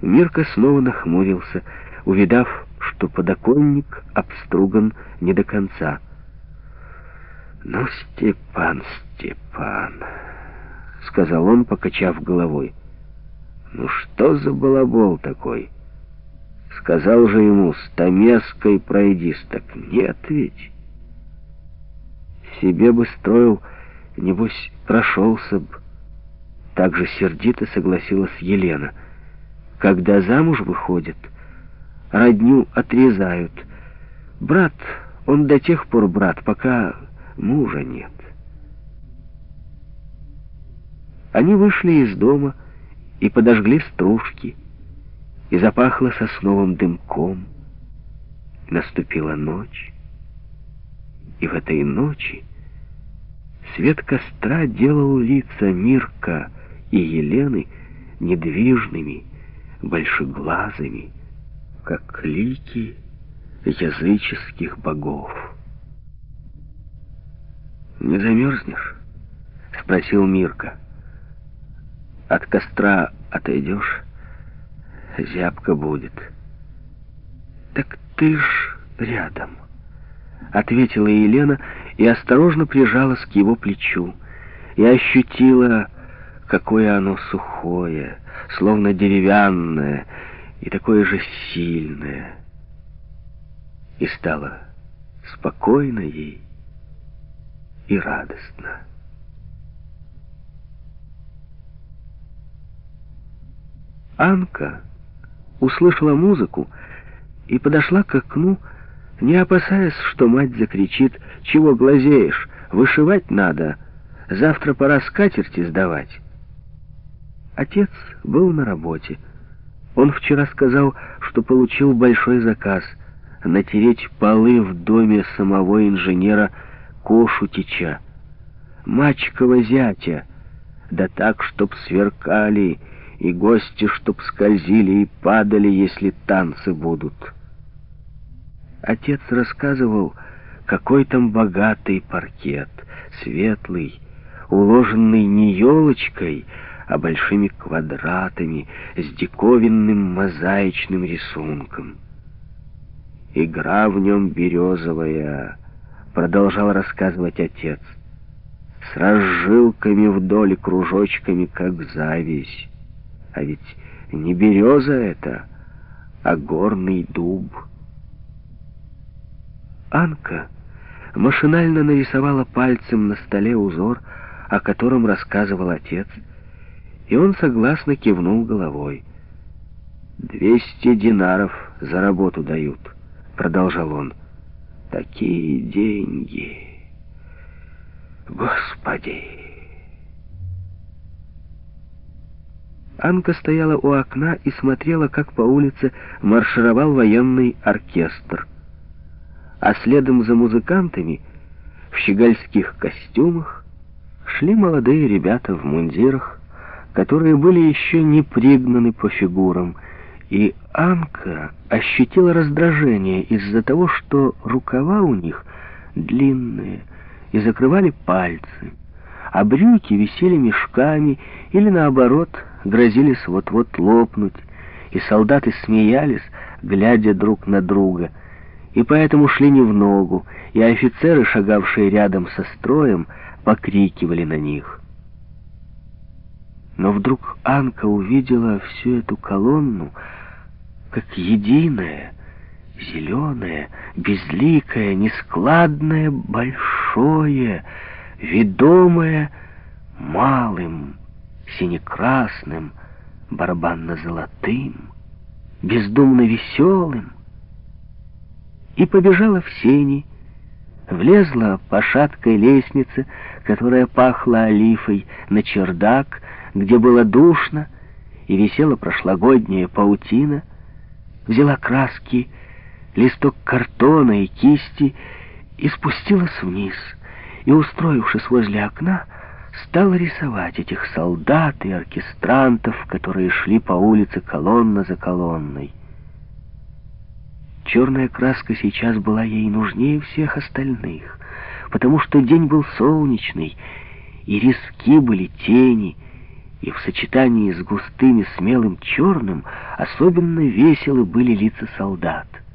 Мирка снова нахмурился, увидав, что подоконник обструган не до конца. «Ну, Степан, Степан», — сказал он, покачав головой, — «ну что за балабол такой?» Сказал же ему, с Томеской пройдись, так нет ведь. Себе бы строил, небось, прошелся б. Так же сердито согласилась Елена. Когда замуж выходит, родню отрезают. Брат, он до тех пор брат, пока мужа нет. Они вышли из дома и подожгли стружки, и запахло сосновым дымком. Наступила ночь, и в этой ночи свет костра делал лица Мирка и Елены недвижными, большеглазыми, как лики языческих богов. «Не замерзнешь?» — спросил Мирка. «От костра отойдешь, зябко будет». «Так ты ж рядом», — ответила Елена и осторожно прижалась к его плечу. И ощутила, какое оно сухое, словно деревянное, и такое же сильное. И стало спокойно ей и радостно. Анка услышала музыку и подошла к окну, не опасаясь, что мать закричит, «Чего глазеешь? Вышивать надо! Завтра пора скатерти сдавать!» Отец был на работе. Он вчера сказал, что получил большой заказ — натереть полы в доме самого инженера Кошутича. Мачкова зятя, да так, чтоб сверкали, и гости, чтоб скользили и падали, если танцы будут. Отец рассказывал, какой там богатый паркет, светлый, уложенный не елочкой, а большими квадратами с диковинным мозаичным рисунком. «Игра в нем березовая», — продолжал рассказывать отец, «с разжилками вдоль и кружочками, как зависть. А ведь не береза это, а горный дуб». Анка машинально нарисовала пальцем на столе узор, о котором рассказывал отец, и он согласно кивнул головой. «Двести динаров за работу дают», — продолжал он. «Такие деньги! Господи!» Анка стояла у окна и смотрела, как по улице маршировал военный оркестр — а следом за музыкантами в щегольских костюмах шли молодые ребята в мундирах, которые были еще не пригнаны по фигурам, и Анка ощутила раздражение из-за того, что рукава у них длинные и закрывали пальцы, а брюки висели мешками или, наоборот, грозились вот-вот лопнуть, и солдаты смеялись, глядя друг на друга — и поэтому шли не в ногу, и офицеры, шагавшие рядом со строем, покрикивали на них. Но вдруг Анка увидела всю эту колонну как единое, зеленое, безликое, нескладное, большое, ведомое малым, синекрасным, барабанно-золотым, бездумно веселым, и побежала в сени, влезла по шаткой лестнице, которая пахла олифой, на чердак, где было душно, и висела прошлогодняя паутина, взяла краски, листок картона и кисти и спустилась вниз, и, устроившись возле окна, стала рисовать этих солдат и оркестрантов, которые шли по улице колонна за колонной. Черная краска сейчас была ей нужнее всех остальных, потому что день был солнечный, и риски были тени, и в сочетании с густым и смелым черным особенно веселы были лица солдат —